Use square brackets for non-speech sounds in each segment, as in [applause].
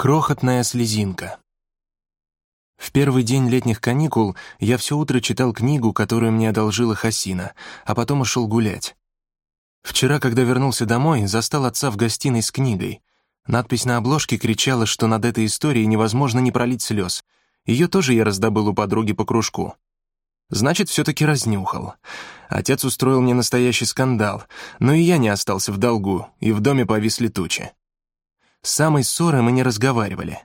Крохотная слезинка. В первый день летних каникул я все утро читал книгу, которую мне одолжила Хасина, а потом ушел гулять. Вчера, когда вернулся домой, застал отца в гостиной с книгой. Надпись на обложке кричала, что над этой историей невозможно не пролить слез. Ее тоже я раздобыл у подруги по кружку. Значит, все-таки разнюхал. Отец устроил мне настоящий скандал, но и я не остался в долгу, и в доме повисли тучи. С самой ссоры мы не разговаривали.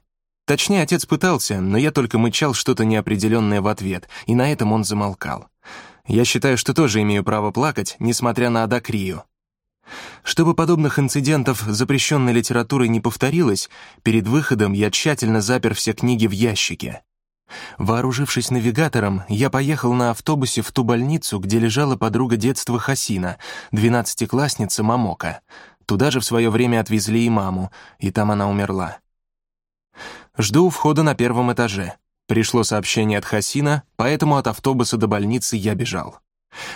Точнее, отец пытался, но я только мычал что-то неопределенное в ответ, и на этом он замолкал. Я считаю, что тоже имею право плакать, несмотря на адакрию. Чтобы подобных инцидентов запрещенной литературой не повторилось, перед выходом я тщательно запер все книги в ящике. Вооружившись навигатором, я поехал на автобусе в ту больницу, где лежала подруга детства Хасина, двенадцатиклассница Мамока. Туда же в свое время отвезли и маму, и там она умерла. Жду у входа на первом этаже. Пришло сообщение от Хасина, поэтому от автобуса до больницы я бежал.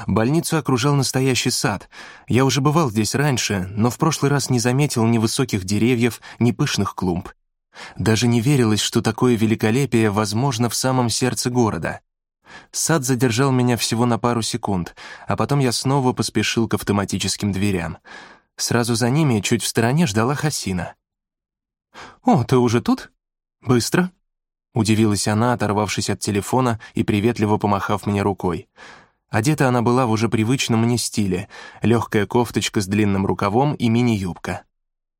Больницу окружал настоящий сад. Я уже бывал здесь раньше, но в прошлый раз не заметил ни высоких деревьев, ни пышных клумб. Даже не верилось, что такое великолепие возможно в самом сердце города. Сад задержал меня всего на пару секунд, а потом я снова поспешил к автоматическим дверям — Сразу за ними, чуть в стороне, ждала Хасина. «О, ты уже тут? Быстро?» Удивилась она, оторвавшись от телефона и приветливо помахав мне рукой. Одета она была в уже привычном мне стиле, легкая кофточка с длинным рукавом и мини-юбка.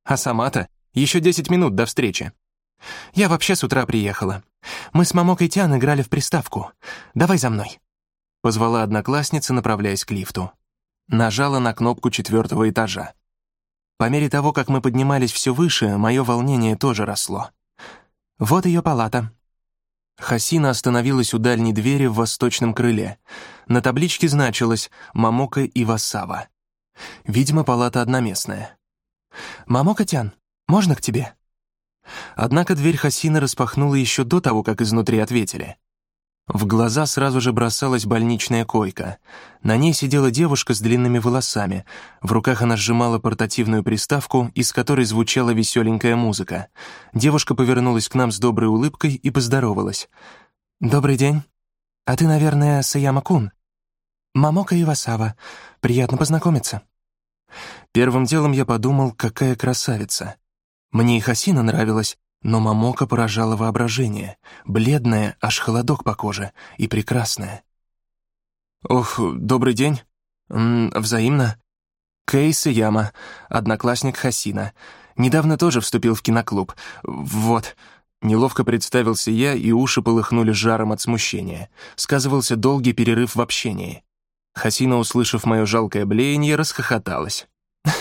А сама-то еще десять минут до встречи. Я вообще с утра приехала. Мы с мамокой Тян играли в приставку. Давай за мной. Позвала одноклассница, направляясь к лифту. Нажала на кнопку четвертого этажа. По мере того, как мы поднимались все выше, мое волнение тоже росло. Вот ее палата. Хасина остановилась у дальней двери в восточном крыле. На табличке значилось «Мамока и Васава». Видимо, палата одноместная. «Мамока Тян, можно к тебе?» Однако дверь Хасина распахнула еще до того, как изнутри ответили. В глаза сразу же бросалась больничная койка. На ней сидела девушка с длинными волосами. В руках она сжимала портативную приставку, из которой звучала веселенькая музыка. Девушка повернулась к нам с доброй улыбкой и поздоровалась. «Добрый день. А ты, наверное, Саяма-кун?» «Мамока Ивасава. Приятно познакомиться». Первым делом я подумал, какая красавица. Мне и Хасина нравилась, но Мамока поражала воображение, бледная, аж холодок по коже, и прекрасная. «Ох, добрый день. М -м, взаимно. Кейс Яма, одноклассник Хасина. Недавно тоже вступил в киноклуб. Вот». Неловко представился я, и уши полыхнули жаром от смущения. Сказывался долгий перерыв в общении. Хасина, услышав мое жалкое блеяние, расхохоталась. [laughs]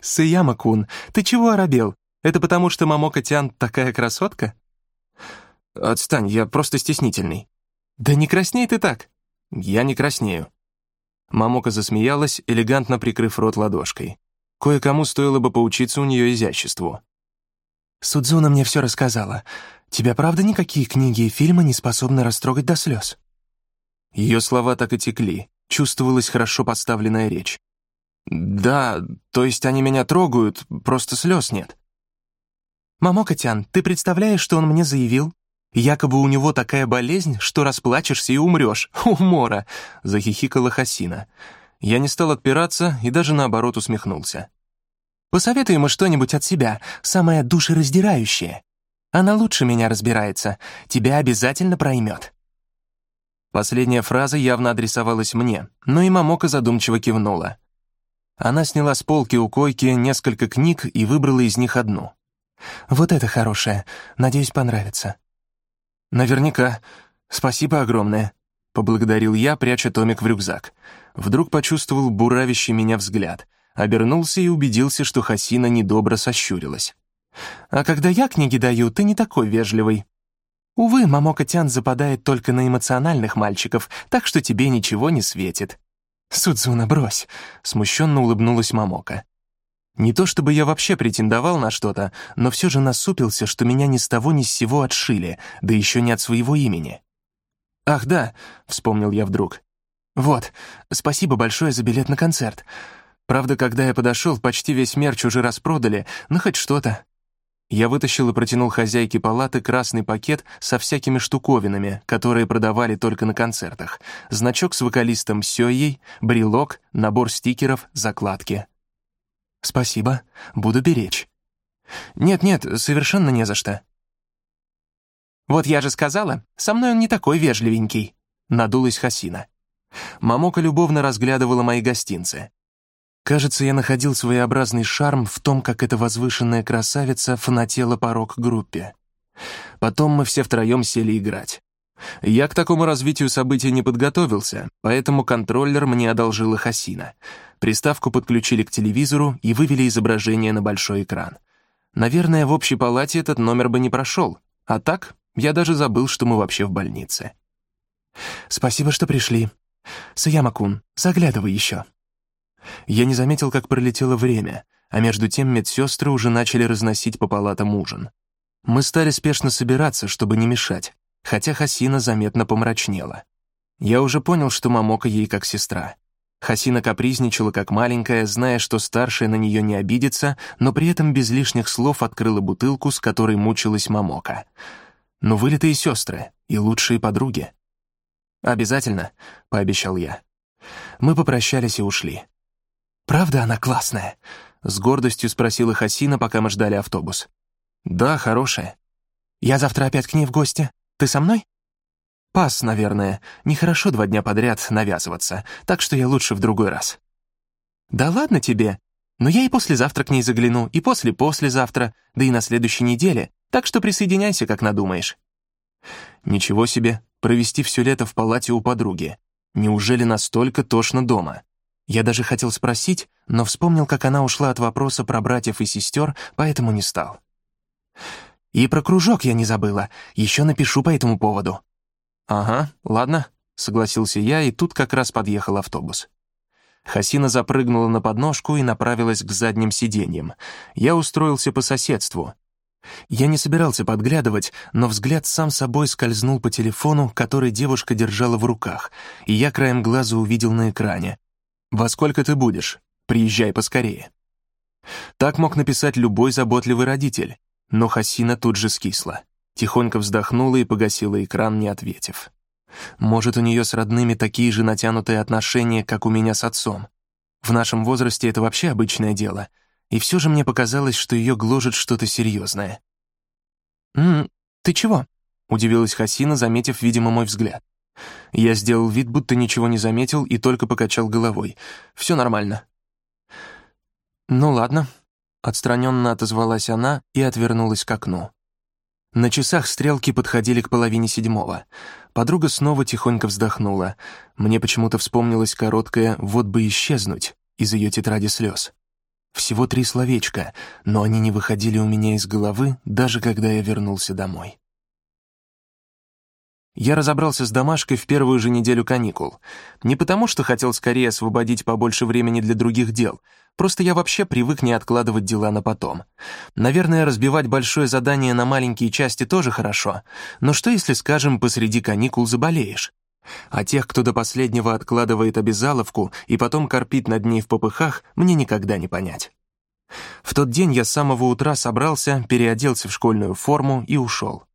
«Саяма-кун, ты чего оробел? Это потому, что Мамока Тян такая красотка? Отстань, я просто стеснительный. Да не красней ты так. Я не краснею. Мамока засмеялась, элегантно прикрыв рот ладошкой. Кое-кому стоило бы поучиться у нее изяществу. «Судзуна мне все рассказала. Тебя правда никакие книги и фильмы не способны растрогать до слез?» Ее слова так и текли, чувствовалась хорошо подставленная речь. «Да, то есть они меня трогают, просто слез нет». «Мамокотян, ты представляешь, что он мне заявил? Якобы у него такая болезнь, что расплачешься и умрешь. [laughs] Умора!» — захихикала Хасина. Я не стал отпираться и даже наоборот усмехнулся. «Посоветуй ему что-нибудь от себя, самое душераздирающее. Она лучше меня разбирается, тебя обязательно проймет». Последняя фраза явно адресовалась мне, но и Мамока задумчиво кивнула. Она сняла с полки у койки несколько книг и выбрала из них одну. Вот это хорошее. Надеюсь, понравится». «Наверняка. Спасибо огромное», — поблагодарил я, пряча томик в рюкзак. Вдруг почувствовал буравящий меня взгляд, обернулся и убедился, что Хасина недобро сощурилась. «А когда я книги даю, ты не такой вежливый», Увы, Мамока Тян западает только на эмоциональных мальчиков, так что тебе ничего не светит. «Судзуна, брось!» — смущенно улыбнулась Мамока. Не то чтобы я вообще претендовал на что-то, но все же насупился, что меня ни с того ни с сего отшили, да еще не от своего имени. «Ах, да», — вспомнил я вдруг. «Вот, спасибо большое за билет на концерт. Правда, когда я подошел, почти весь мерч уже распродали, но хоть что-то». Я вытащил и протянул хозяйке палаты красный пакет со всякими штуковинами, которые продавали только на концертах. Значок с вокалистом Сёей, брелок, набор стикеров, закладки. «Спасибо, буду беречь». «Нет-нет, совершенно не за что». «Вот я же сказала, со мной он не такой вежливенький», — надулась Хасина. Мамока любовно разглядывала мои гостинцы. Кажется, я находил своеобразный шарм в том, как эта возвышенная красавица фанатела по рок-группе. Потом мы все втроем сели играть. Я к такому развитию событий не подготовился, поэтому контроллер мне одолжила Хасина. Приставку подключили к телевизору и вывели изображение на большой экран. Наверное, в общей палате этот номер бы не прошел, а так я даже забыл, что мы вообще в больнице. «Спасибо, что пришли. Саяма-кун, заглядывай еще». Я не заметил, как пролетело время, а между тем медсестры уже начали разносить по палатам ужин. Мы стали спешно собираться, чтобы не мешать, хотя Хасина заметно помрачнела. Я уже понял, что Мамока ей как сестра. Хасина капризничала как маленькая, зная, что старшая на нее не обидится, но при этом без лишних слов открыла бутылку, с которой мучилась Мамока. Но вылитые сестры и лучшие подруги. «Обязательно», — пообещал я. Мы попрощались и ушли. «Правда она классная?» — с гордостью спросила Хасина, пока мы ждали автобус. «Да, хорошая». «Я завтра опять к ней в гости. Ты со мной?» «Пас, наверное. Нехорошо два дня подряд навязываться, так что я лучше в другой раз». «Да ладно тебе. Но я и послезавтра к ней загляну, и после-послезавтра, да и на следующей неделе, так что присоединяйся, как надумаешь». «Ничего себе, провести все лето в палате у подруги. Неужели настолько тошно дома?» Я даже хотел спросить, но вспомнил, как она ушла от вопроса про братьев и сестер, поэтому не стал. «И про кружок я не забыла, еще напишу по этому поводу». «Ага, ладно», — согласился я, и тут как раз подъехал автобус. Хасина запрыгнула на подножку и направилась к задним сиденьям. Я устроился по соседству. Я не собирался подглядывать, но взгляд сам собой скользнул по телефону, который девушка держала в руках, и я краем глаза увидел на экране. «Во сколько ты будешь? Приезжай поскорее». Так мог написать любой заботливый родитель, но Хасина тут же скисла. Тихонько вздохнула и погасила экран, не ответив. Может, у нее с родными такие же натянутые отношения, как у меня с отцом. В нашем возрасте это вообще обычное дело, и все же мне показалось, что ее гложет что-то серьезное. «М ты чего?» — удивилась Хасина, заметив, видимо, мой взгляд. Я сделал вид, будто ничего не заметил и только покачал головой. Все нормально. «Ну ладно», — отстраненно отозвалась она и отвернулась к окну. На часах стрелки подходили к половине седьмого. Подруга снова тихонько вздохнула. Мне почему-то вспомнилось короткое «вот бы исчезнуть» из ее тетради слез. Всего три словечка, но они не выходили у меня из головы, даже когда я вернулся домой. Я разобрался с домашкой в первую же неделю каникул. Не потому, что хотел скорее освободить побольше времени для других дел, просто я вообще привык не откладывать дела на потом. Наверное, разбивать большое задание на маленькие части тоже хорошо, но что если, скажем, посреди каникул заболеешь? А тех, кто до последнего откладывает обязаловку и потом корпит над ней в попыхах, мне никогда не понять. В тот день я с самого утра собрался, переоделся в школьную форму и ушел.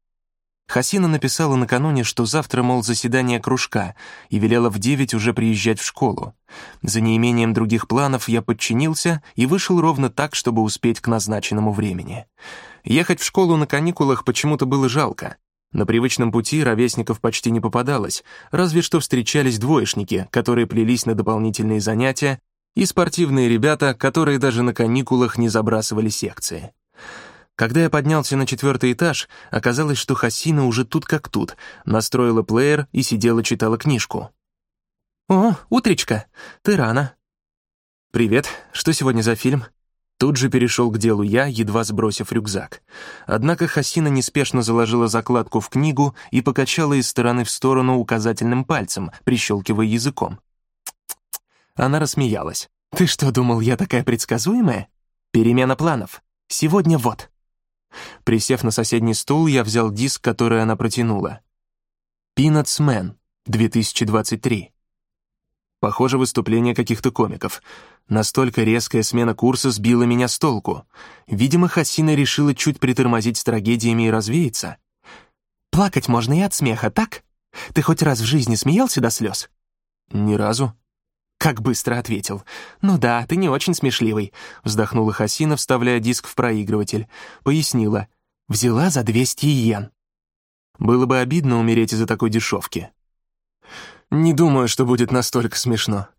Хасина написала накануне, что завтра, мол, заседание кружка, и велела в девять уже приезжать в школу. За неимением других планов я подчинился и вышел ровно так, чтобы успеть к назначенному времени. Ехать в школу на каникулах почему-то было жалко. На привычном пути ровесников почти не попадалось, разве что встречались двоечники, которые плелись на дополнительные занятия, и спортивные ребята, которые даже на каникулах не забрасывали секции. Когда я поднялся на четвертый этаж, оказалось, что Хасина уже тут как тут, настроила плеер и сидела читала книжку. «О, утречка, ты рано». «Привет, что сегодня за фильм?» Тут же перешел к делу я, едва сбросив рюкзак. Однако Хасина неспешно заложила закладку в книгу и покачала из стороны в сторону указательным пальцем, прищелкивая языком. Она рассмеялась. «Ты что, думал, я такая предсказуемая? Перемена планов. Сегодня вот». Присев на соседний стул, я взял диск, который она протянула. «Peanuts Man, 2023». Похоже, выступление каких-то комиков. Настолько резкая смена курса сбила меня с толку. Видимо, Хасина решила чуть притормозить с трагедиями и развеяться. «Плакать можно и от смеха, так? Ты хоть раз в жизни смеялся до слез?» «Ни разу». Как быстро ответил. «Ну да, ты не очень смешливый», — вздохнула Хасина, вставляя диск в проигрыватель. Пояснила. «Взяла за 200 йен». Было бы обидно умереть из-за такой дешевки. «Не думаю, что будет настолько смешно».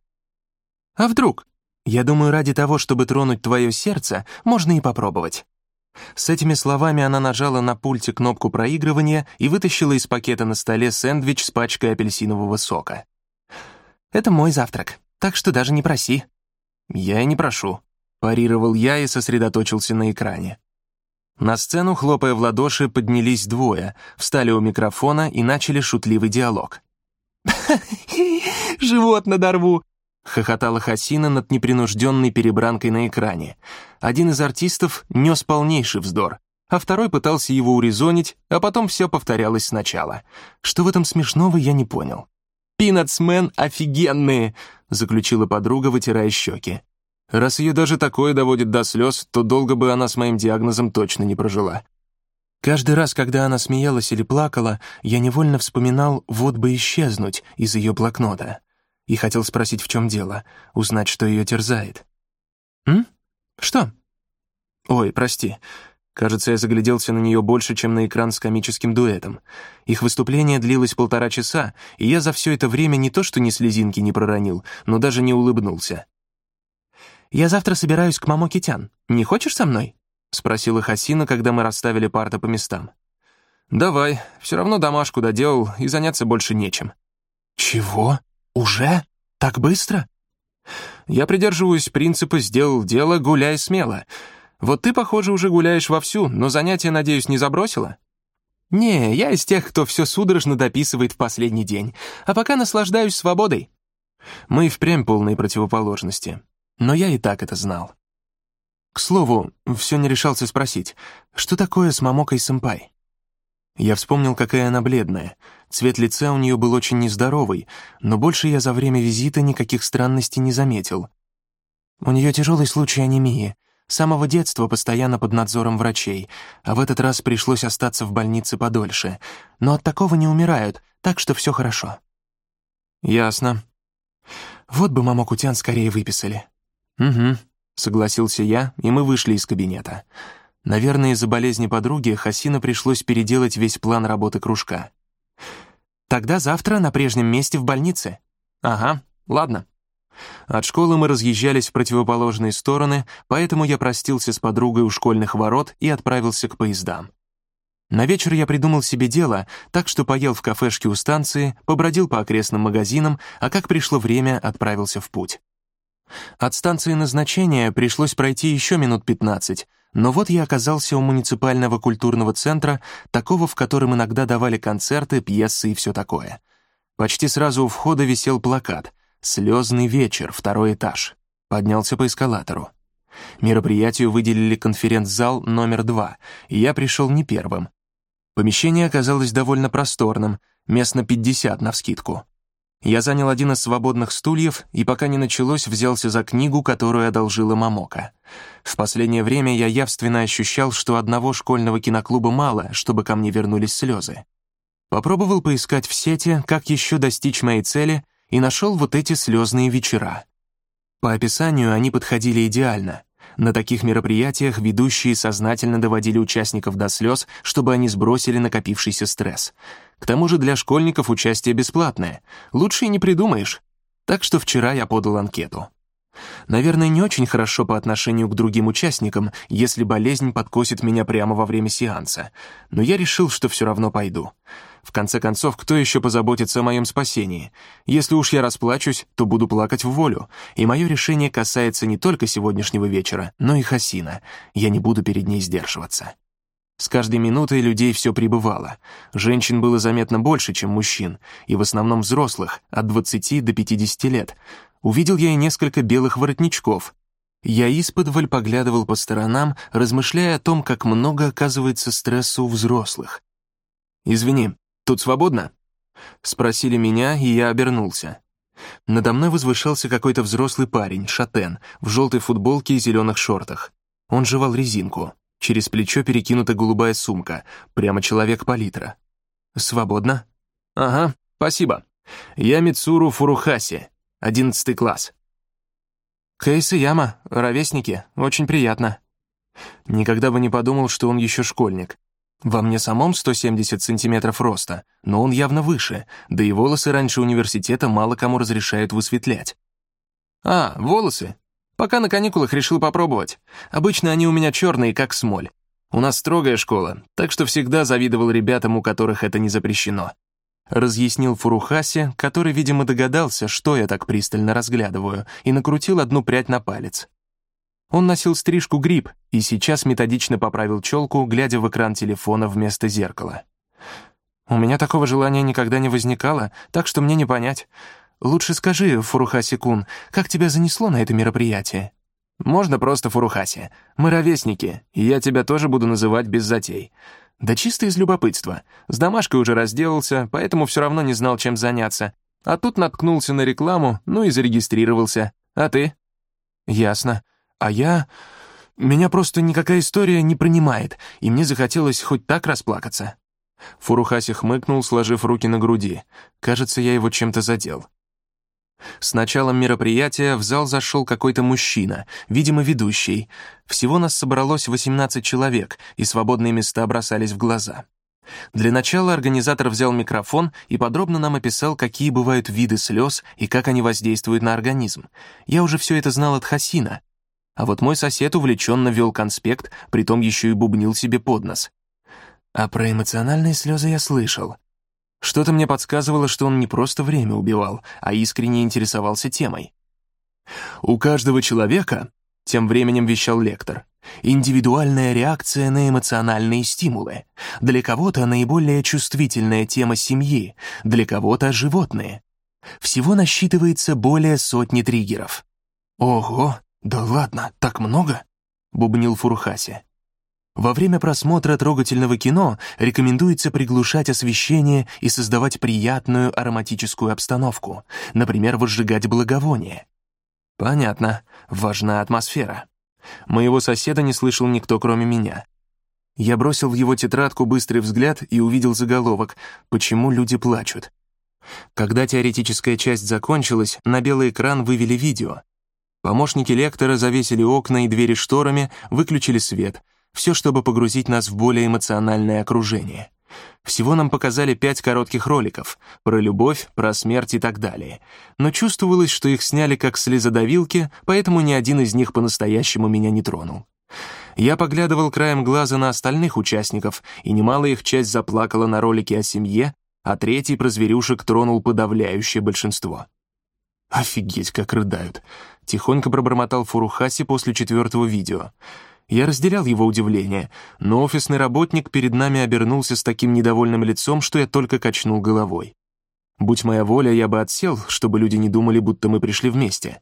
«А вдруг?» Я думаю, ради того, чтобы тронуть твое сердце, можно и попробовать». С этими словами она нажала на пульте кнопку проигрывания и вытащила из пакета на столе сэндвич с пачкой апельсинового сока. «Это мой завтрак, так что даже не проси». «Я и не прошу», — парировал я и сосредоточился на экране. На сцену, хлопая в ладоши, поднялись двое, встали у микрофона и начали шутливый диалог. [laughs] «Живот надорву! — хохотала Хасина над непринужденной перебранкой на экране. Один из артистов нес полнейший вздор, а второй пытался его урезонить, а потом все повторялось сначала. Что в этом смешного, я не понял. «Пинатсмен офигенные!» — заключила подруга, вытирая щеки. Раз ее даже такое доводит до слез, то долго бы она с моим диагнозом точно не прожила. Каждый раз, когда она смеялась или плакала, я невольно вспоминал «вот бы исчезнуть» из ее блокнота и хотел спросить, в чем дело, узнать, что ее терзает. «М? Что?» «Ой, прости. Кажется, я загляделся на нее больше, чем на экран с комическим дуэтом. Их выступление длилось полтора часа, и я за все это время не то что ни слезинки не проронил, но даже не улыбнулся. «Я завтра собираюсь к Мамо Китян. Не хочешь со мной?» — спросила Хасина, когда мы расставили парты по местам. «Давай, все равно домашку доделал, и заняться больше нечем». «Чего?» «Уже? Так быстро?» «Я придерживаюсь принципа «сделал дело, гуляй смело». Вот ты, похоже, уже гуляешь вовсю, но занятия, надеюсь, не забросила?» «Не, я из тех, кто все судорожно дописывает в последний день, а пока наслаждаюсь свободой». Мы впрямь полные противоположности, но я и так это знал. К слову, все не решался спросить, что такое с Мамокой-сэмпай? Я вспомнил, какая она бледная. Цвет лица у нее был очень нездоровый, но больше я за время визита никаких странностей не заметил. У нее тяжелый случай анемии. С самого детства постоянно под надзором врачей, а в этот раз пришлось остаться в больнице подольше. Но от такого не умирают, так что все хорошо. Ясно. Вот бы маму Кутян скорее выписали. Угу, согласился я, и мы вышли из кабинета. Наверное, из-за болезни подруги Хасина пришлось переделать весь план работы кружка. «Тогда завтра на прежнем месте в больнице». «Ага, ладно». От школы мы разъезжались в противоположные стороны, поэтому я простился с подругой у школьных ворот и отправился к поездам. На вечер я придумал себе дело, так что поел в кафешке у станции, побродил по окрестным магазинам, а как пришло время, отправился в путь. От станции назначения пришлось пройти еще минут пятнадцать, но вот я оказался у муниципального культурного центра, такого, в котором иногда давали концерты, пьесы и все такое. Почти сразу у входа висел плакат «Слезный вечер, второй этаж». Поднялся по эскалатору. Мероприятию выделили конференц-зал номер два, и я пришел не первым. Помещение оказалось довольно просторным, мест на 50 навскидку. Я занял один из свободных стульев и, пока не началось, взялся за книгу, которую одолжила Мамока. В последнее время я явственно ощущал, что одного школьного киноклуба мало, чтобы ко мне вернулись слезы. Попробовал поискать в сети, как еще достичь моей цели, и нашел вот эти слезные вечера. По описанию они подходили идеально. На таких мероприятиях ведущие сознательно доводили участников до слез, чтобы они сбросили накопившийся стресс. К тому же для школьников участие бесплатное. Лучше и не придумаешь. Так что вчера я подал анкету. Наверное, не очень хорошо по отношению к другим участникам, если болезнь подкосит меня прямо во время сеанса. Но я решил, что все равно пойду. В конце концов, кто еще позаботится о моем спасении? Если уж я расплачусь, то буду плакать в волю. И мое решение касается не только сегодняшнего вечера, но и Хасина. Я не буду перед ней сдерживаться. С каждой минутой людей все прибывало. Женщин было заметно больше, чем мужчин, и в основном взрослых, от 20 до 50 лет. Увидел я и несколько белых воротничков. Я исподволь поглядывал по сторонам, размышляя о том, как много оказывается стресса у взрослых. «Извини, тут свободно?» Спросили меня, и я обернулся. Надо мной возвышался какой-то взрослый парень, шатен, в желтой футболке и зеленых шортах. Он жевал резинку. Через плечо перекинута голубая сумка. Прямо человек-палитра. «Свободно?» «Ага, спасибо. Я Мицуру Фурухаси, одиннадцатый класс». «Кейс и Яма, ровесники, очень приятно». Никогда бы не подумал, что он еще школьник. Во мне самом 170 сантиметров роста, но он явно выше, да и волосы раньше университета мало кому разрешают высветлять. «А, волосы? Пока на каникулах решил попробовать. Обычно они у меня черные, как смоль. У нас строгая школа, так что всегда завидовал ребятам, у которых это не запрещено». Разъяснил Фурухаси, который, видимо, догадался, что я так пристально разглядываю, и накрутил одну прядь на палец. Он носил стрижку гриб и сейчас методично поправил челку, глядя в экран телефона вместо зеркала. «У меня такого желания никогда не возникало, так что мне не понять. Лучше скажи, Фурухаси-кун, как тебя занесло на это мероприятие?» «Можно просто Фурухаси. Мы ровесники, и я тебя тоже буду называть без затей. Да чисто из любопытства. С домашкой уже разделался, поэтому все равно не знал, чем заняться. А тут наткнулся на рекламу, ну и зарегистрировался. А ты?» «Ясно. А я... Меня просто никакая история не принимает, и мне захотелось хоть так расплакаться». Фурухаси хмыкнул, сложив руки на груди. Кажется, я его чем-то задел. С началом мероприятия в зал зашел какой-то мужчина, видимо, ведущий. Всего нас собралось 18 человек, и свободные места бросались в глаза. Для начала организатор взял микрофон и подробно нам описал, какие бывают виды слез и как они воздействуют на организм. Я уже все это знал от Хасина, а вот мой сосед увлеченно вел конспект, притом еще и бубнил себе под нос. А про эмоциональные слезы я слышал. Что-то мне подсказывало, что он не просто время убивал, а искренне интересовался темой. «У каждого человека», — тем временем вещал лектор, «индивидуальная реакция на эмоциональные стимулы. Для кого-то наиболее чувствительная тема семьи, для кого-то — животные. Всего насчитывается более сотни триггеров». «Ого!» «Да ладно, так много?» — бубнил Фурухаси. Во время просмотра трогательного кино рекомендуется приглушать освещение и создавать приятную ароматическую обстановку, например, возжигать благовоние. Понятно, важна атмосфера. Моего соседа не слышал никто, кроме меня. Я бросил в его тетрадку быстрый взгляд и увидел заголовок «Почему люди плачут?». Когда теоретическая часть закончилась, на белый экран вывели видео. Помощники лектора завесили окна и двери шторами, выключили свет. Все, чтобы погрузить нас в более эмоциональное окружение. Всего нам показали пять коротких роликов про любовь, про смерть и так далее. Но чувствовалось, что их сняли как слезодавилки, поэтому ни один из них по-настоящему меня не тронул. Я поглядывал краем глаза на остальных участников, и немало их часть заплакала на ролике о семье, а третий про зверюшек тронул подавляющее большинство. Офигеть, как рыдают. Тихонько пробормотал Фурухаси после четвертого видео. Я разделял его удивление, но офисный работник перед нами обернулся с таким недовольным лицом, что я только качнул головой. Будь моя воля, я бы отсел, чтобы люди не думали, будто мы пришли вместе.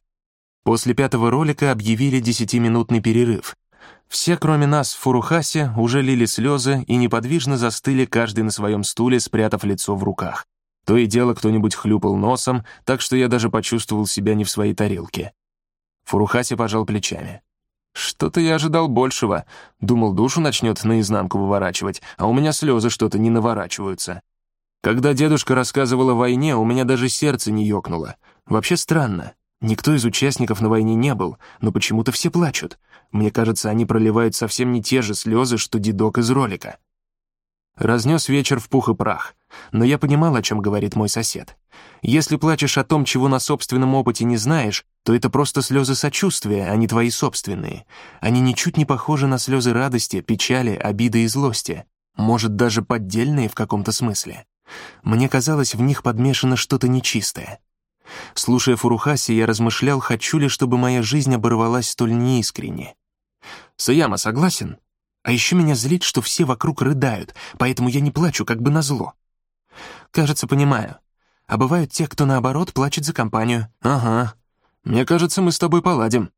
После пятого ролика объявили десятиминутный перерыв. Все, кроме нас, в Фурухасе, уже лили слезы и неподвижно застыли каждый на своем стуле, спрятав лицо в руках. То и дело кто-нибудь хлюпал носом, так что я даже почувствовал себя не в своей тарелке. Фурухаси пожал плечами. «Что-то я ожидал большего. Думал, душу начнет наизнанку выворачивать, а у меня слезы что-то не наворачиваются. Когда дедушка рассказывал о войне, у меня даже сердце не ёкнуло. Вообще странно. Никто из участников на войне не был, но почему-то все плачут. Мне кажется, они проливают совсем не те же слезы, что дедок из ролика». Разнес вечер в пух и прах. Но я понимал, о чем говорит мой сосед. Если плачешь о том, чего на собственном опыте не знаешь, то это просто слезы сочувствия, а не твои собственные. Они ничуть не похожи на слезы радости, печали, обиды и злости. Может, даже поддельные в каком-то смысле. Мне казалось, в них подмешано что-то нечистое. Слушая Фурухаси, я размышлял, хочу ли, чтобы моя жизнь оборвалась столь неискренне. «Саяма, согласен?» А еще меня злит, что все вокруг рыдают, поэтому я не плачу, как бы назло. Кажется, понимаю. А бывают те, кто, наоборот, плачет за компанию. Ага. Мне кажется, мы с тобой поладим.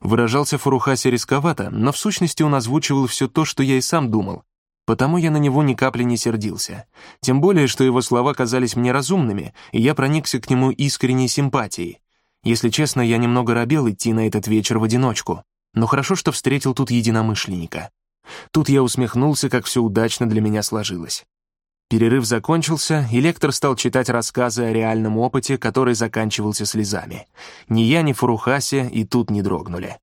Выражался Фурухаси рисковато, но в сущности он озвучивал все то, что я и сам думал. Потому я на него ни капли не сердился. Тем более, что его слова казались мне разумными, и я проникся к нему искренней симпатией. Если честно, я немного робел идти на этот вечер в одиночку, но хорошо, что встретил тут единомышленника. Тут я усмехнулся, как все удачно для меня сложилось. Перерыв закончился, и лектор стал читать рассказы о реальном опыте, который заканчивался слезами. Ни я, ни Фурухаси и тут не дрогнули.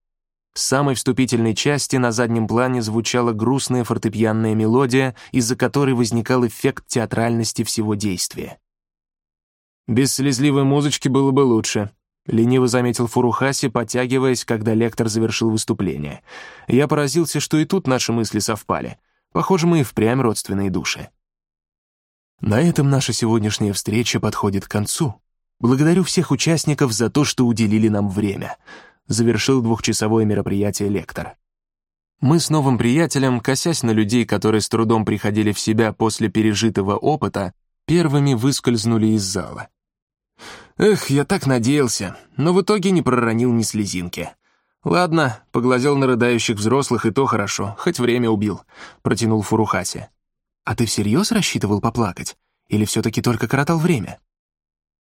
В самой вступительной части на заднем плане звучала грустная фортепианная мелодия, из-за которой возникал эффект театральности всего действия. «Без слезливой музычки было бы лучше», — лениво заметил Фурухаси, подтягиваясь, когда лектор завершил выступление. Я поразился, что и тут наши мысли совпали. Похоже, мы и впрямь родственные души. На этом наша сегодняшняя встреча подходит к концу. Благодарю всех участников за то, что уделили нам время. Завершил двухчасовое мероприятие лектор. Мы с новым приятелем, косясь на людей, которые с трудом приходили в себя после пережитого опыта, первыми выскользнули из зала. Эх, я так надеялся, но в итоге не проронил ни слезинки. Ладно, поглазел на рыдающих взрослых, и то хорошо, хоть время убил, протянул Фурухаси. «А ты всерьез рассчитывал поплакать? Или все-таки только коротал время?»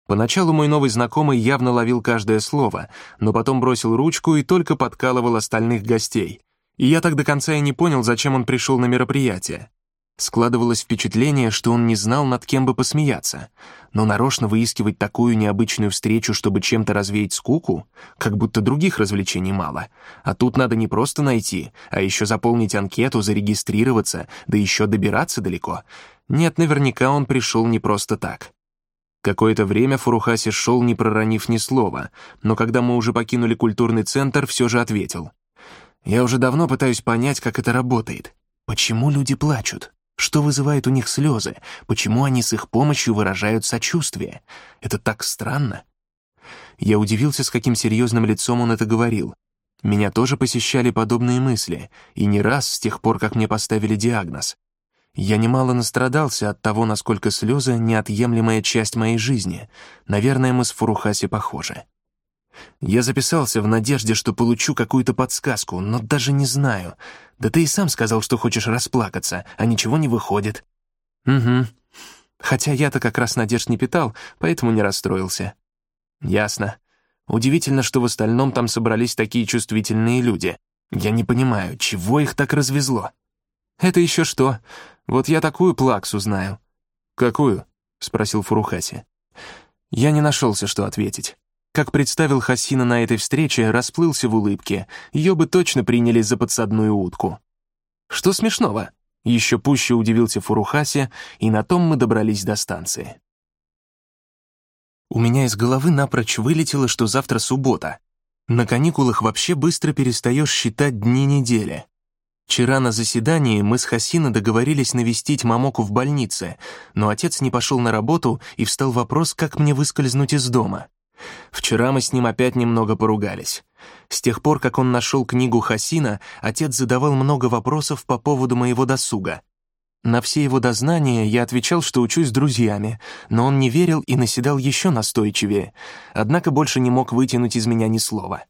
Поначалу мой новый знакомый явно ловил каждое слово, но потом бросил ручку и только подкалывал остальных гостей. И я так до конца и не понял, зачем он пришел на мероприятие. Складывалось впечатление, что он не знал, над кем бы посмеяться. Но нарочно выискивать такую необычную встречу, чтобы чем-то развеять скуку, как будто других развлечений мало. А тут надо не просто найти, а еще заполнить анкету, зарегистрироваться, да еще добираться далеко. Нет, наверняка он пришел не просто так. Какое-то время Фурухаси шел, не проронив ни слова, но когда мы уже покинули культурный центр, все же ответил. «Я уже давно пытаюсь понять, как это работает. Почему люди плачут?» Что вызывает у них слезы? Почему они с их помощью выражают сочувствие? Это так странно. Я удивился, с каким серьезным лицом он это говорил. Меня тоже посещали подобные мысли, и не раз с тех пор, как мне поставили диагноз. Я немало настрадался от того, насколько слезы — неотъемлемая часть моей жизни. Наверное, мы с Фурухаси похожи. Я записался в надежде, что получу какую-то подсказку, но даже не знаю. Да ты и сам сказал, что хочешь расплакаться, а ничего не выходит. Угу. Хотя я-то как раз надежд не питал, поэтому не расстроился. Ясно. Удивительно, что в остальном там собрались такие чувствительные люди. Я не понимаю, чего их так развезло. Это еще что? Вот я такую плаксу знаю. Какую? спросил Фурухаси. Я не нашелся, что ответить. Как представил Хасина на этой встрече, расплылся в улыбке. Ее бы точно приняли за подсадную утку. Что смешного? Еще пуще удивился Фурухаси, и на том мы добрались до станции. У меня из головы напрочь вылетело, что завтра суббота. На каникулах вообще быстро перестаешь считать дни недели. Вчера на заседании мы с Хасина договорились навестить Мамоку в больнице, но отец не пошел на работу, и встал вопрос, как мне выскользнуть из дома. Вчера мы с ним опять немного поругались. С тех пор, как он нашел книгу Хасина, отец задавал много вопросов по поводу моего досуга. На все его дознания я отвечал, что учусь с друзьями, но он не верил и наседал еще настойчивее, однако больше не мог вытянуть из меня ни слова.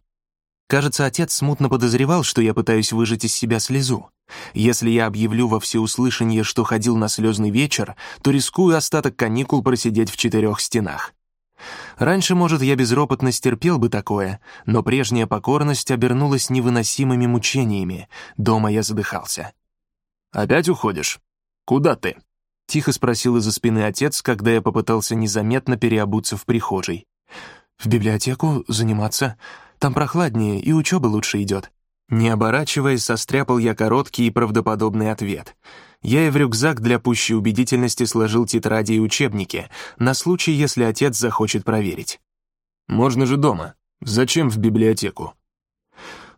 Кажется, отец смутно подозревал, что я пытаюсь выжать из себя слезу. Если я объявлю во всеуслышание, что ходил на слезный вечер, то рискую остаток каникул просидеть в четырех стенах. Раньше, может, я безропотно стерпел бы такое, но прежняя покорность обернулась невыносимыми мучениями. Дома я задыхался. «Опять уходишь? Куда ты?» — тихо спросил из-за спины отец, когда я попытался незаметно переобуться в прихожей. «В библиотеку заниматься. Там прохладнее, и учеба лучше идет». Не оборачиваясь, состряпал я короткий и правдоподобный ответ — я и в рюкзак для пущей убедительности сложил тетради и учебники, на случай, если отец захочет проверить. «Можно же дома. Зачем в библиотеку?»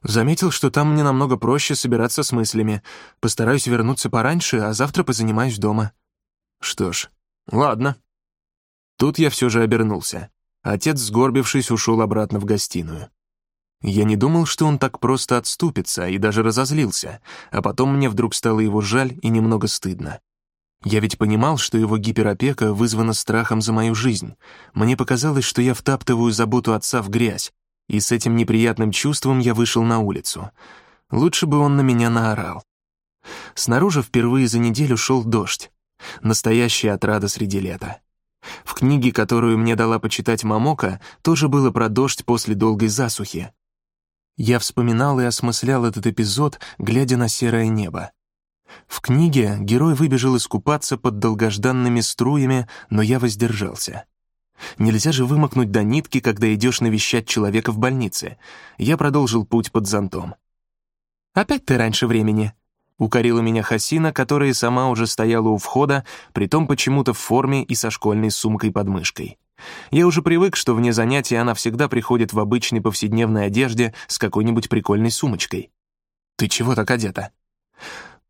Заметил, что там мне намного проще собираться с мыслями. Постараюсь вернуться пораньше, а завтра позанимаюсь дома. Что ж, ладно. Тут я все же обернулся. Отец, сгорбившись, ушел обратно в гостиную. Я не думал, что он так просто отступится, и даже разозлился, а потом мне вдруг стало его жаль и немного стыдно. Я ведь понимал, что его гиперопека вызвана страхом за мою жизнь. Мне показалось, что я втаптываю заботу отца в грязь, и с этим неприятным чувством я вышел на улицу. Лучше бы он на меня наорал. Снаружи впервые за неделю шел дождь. Настоящая отрада среди лета. В книге, которую мне дала почитать Мамока, тоже было про дождь после долгой засухи. Я вспоминал и осмыслял этот эпизод, глядя на серое небо. В книге герой выбежал искупаться под долгожданными струями, но я воздержался. Нельзя же вымокнуть до нитки, когда идешь навещать человека в больнице. Я продолжил путь под зонтом. «Опять ты раньше времени», — укорила меня Хасина, которая сама уже стояла у входа, притом почему-то в форме и со школьной сумкой под мышкой. Я уже привык, что вне занятия она всегда приходит в обычной повседневной одежде с какой-нибудь прикольной сумочкой. «Ты чего так одета?»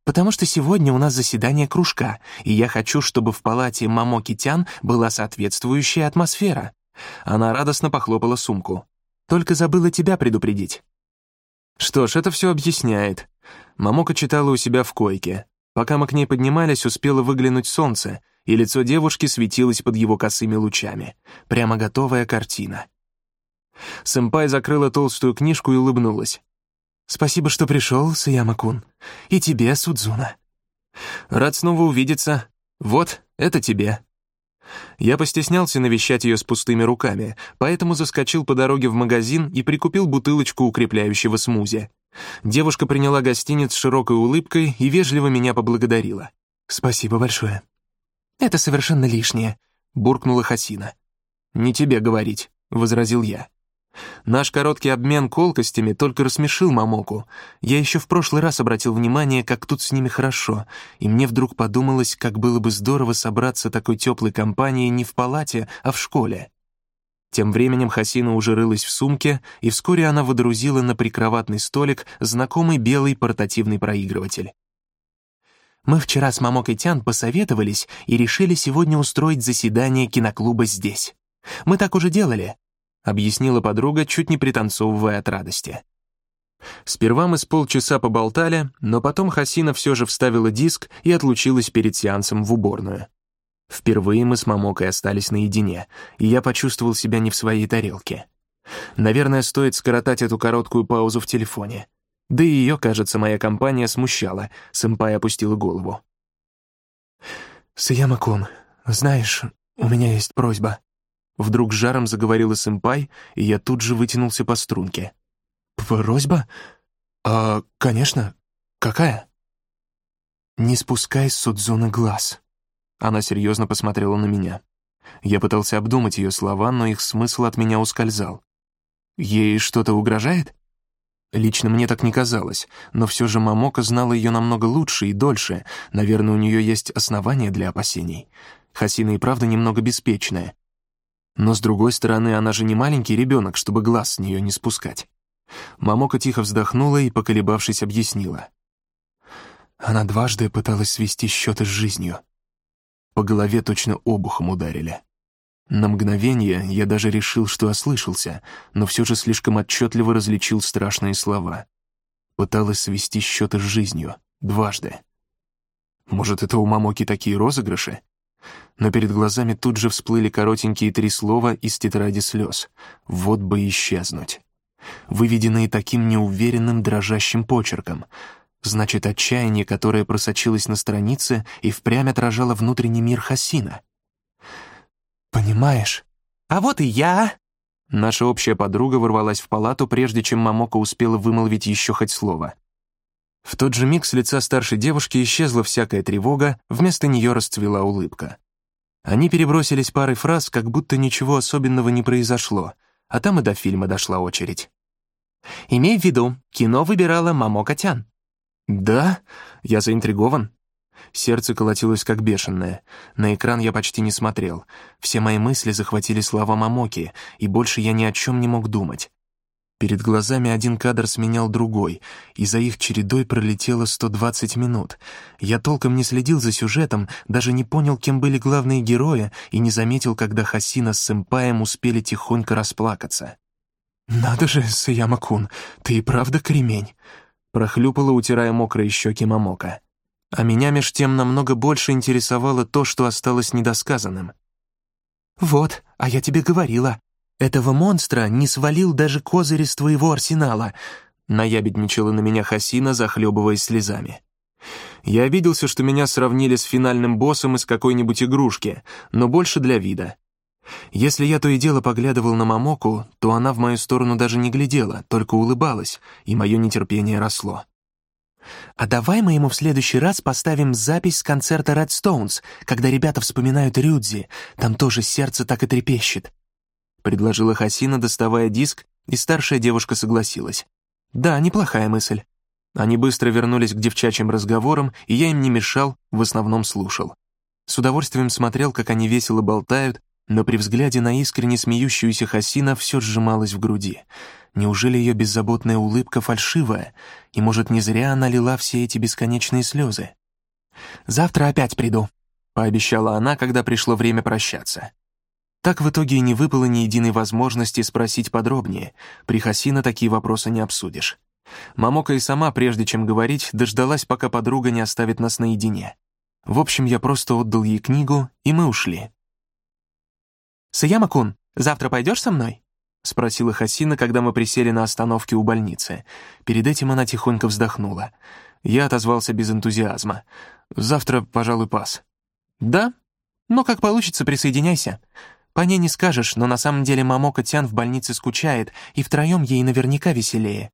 «Потому что сегодня у нас заседание кружка, и я хочу, чтобы в палате Мамо Китян была соответствующая атмосфера». Она радостно похлопала сумку. «Только забыла тебя предупредить». Что ж, это все объясняет. Мамока читала у себя в койке. Пока мы к ней поднимались, успело выглянуть солнце, и лицо девушки светилось под его косыми лучами. Прямо готовая картина. Сэмпай закрыла толстую книжку и улыбнулась. «Спасибо, что пришел, Саяма-кун. И тебе, Судзуна». «Рад снова увидеться. Вот, это тебе». Я постеснялся навещать ее с пустыми руками, поэтому заскочил по дороге в магазин и прикупил бутылочку укрепляющего смузи. Девушка приняла гостиниц с широкой улыбкой и вежливо меня поблагодарила. «Спасибо большое». «Это совершенно лишнее», — буркнула Хасина. «Не тебе говорить», — возразил я. Наш короткий обмен колкостями только рассмешил Мамоку. Я еще в прошлый раз обратил внимание, как тут с ними хорошо, и мне вдруг подумалось, как было бы здорово собраться такой теплой компанией не в палате, а в школе. Тем временем Хасина уже рылась в сумке, и вскоре она водрузила на прикроватный столик знакомый белый портативный проигрыватель. Мы вчера с Мамокой Тян посоветовались и решили сегодня устроить заседание киноклуба здесь. Мы так уже делали, объяснила подруга, чуть не пританцовывая от радости. Сперва мы с полчаса поболтали, но потом Хасина все же вставила диск и отлучилась перед сеансом в уборную. Впервые мы с Мамокой остались наедине, и я почувствовал себя не в своей тарелке. Наверное, стоит скоротать эту короткую паузу в телефоне. Да и ее, кажется, моя компания смущала, сэмпай опустила голову. «Саяма-кун, знаешь, у меня есть просьба», Вдруг жаром заговорила сэмпай, и я тут же вытянулся по струнке. «Просьба? А, конечно. Какая?» «Не спускай с Судзуны глаз». Она серьезно посмотрела на меня. Я пытался обдумать ее слова, но их смысл от меня ускользал. «Ей что-то угрожает?» Лично мне так не казалось, но все же Мамока знала ее намного лучше и дольше. Наверное, у нее есть основания для опасений. Хасина и правда немного беспечная. Но, с другой стороны, она же не маленький ребенок, чтобы глаз с нее не спускать. Мамока тихо вздохнула и, поколебавшись, объяснила. Она дважды пыталась свести счеты с жизнью. По голове точно обухом ударили. На мгновение я даже решил, что ослышался, но все же слишком отчетливо различил страшные слова. Пыталась свести счеты с жизнью. Дважды. Может, это у Мамоки такие розыгрыши? но перед глазами тут же всплыли коротенькие три слова из тетради слез. «Вот бы исчезнуть». Выведенные таким неуверенным дрожащим почерком. Значит, отчаяние, которое просочилось на странице и впрямь отражало внутренний мир Хасина. «Понимаешь?» «А вот и я!» Наша общая подруга ворвалась в палату, прежде чем Мамока успела вымолвить еще хоть слово. В тот же миг с лица старшей девушки исчезла всякая тревога, вместо нее расцвела улыбка. Они перебросились парой фраз, как будто ничего особенного не произошло, а там и до фильма дошла очередь. «Имей в виду, кино выбирала Мамо Котян». «Да? Я заинтригован». Сердце колотилось как бешеное. На экран я почти не смотрел. Все мои мысли захватили слова Мамоки, и больше я ни о чем не мог думать. Перед глазами один кадр сменял другой, и за их чередой пролетело 120 минут. Я толком не следил за сюжетом, даже не понял, кем были главные герои, и не заметил, когда Хасина с сэмпаем успели тихонько расплакаться. «Надо же, Саяма-кун, ты и правда кремень!» прохлюпала, утирая мокрые щеки Мамока. А меня меж тем намного больше интересовало то, что осталось недосказанным. «Вот, а я тебе говорила, этого монстра не свалил даже козырь из твоего арсенала», наябедничала на меня Хасина, захлебываясь слезами. Я обиделся, что меня сравнили с финальным боссом из какой-нибудь игрушки, но больше для вида. Если я то и дело поглядывал на Мамоку, то она в мою сторону даже не глядела, только улыбалась, и мое нетерпение росло. «А давай мы ему в следующий раз поставим запись с концерта Red Stones, когда ребята вспоминают Рюдзи, там тоже сердце так и трепещет», — предложила Хасина, доставая диск, и старшая девушка согласилась. «Да, неплохая мысль». Они быстро вернулись к девчачьим разговорам, и я им не мешал, в основном слушал. С удовольствием смотрел, как они весело болтают, но при взгляде на искренне смеющуюся Хасина все сжималось в груди. Неужели ее беззаботная улыбка фальшивая, и, может, не зря она лила все эти бесконечные слезы? «Завтра опять приду», — пообещала она, когда пришло время прощаться. Так в итоге и не выпало ни единой возможности спросить подробнее. При Хасина такие вопросы не обсудишь. Мамока и сама, прежде чем говорить, дождалась, пока подруга не оставит нас наедине. В общем, я просто отдал ей книгу, и мы ушли. «Саяма-кун, завтра пойдешь со мной?» — спросила Хасина, когда мы присели на остановке у больницы. Перед этим она тихонько вздохнула. Я отозвался без энтузиазма. «Завтра, пожалуй, пас». «Да? Ну, как получится, присоединяйся. По ней не скажешь, но на самом деле Мамока Тян в больнице скучает, и втроем ей наверняка веселее».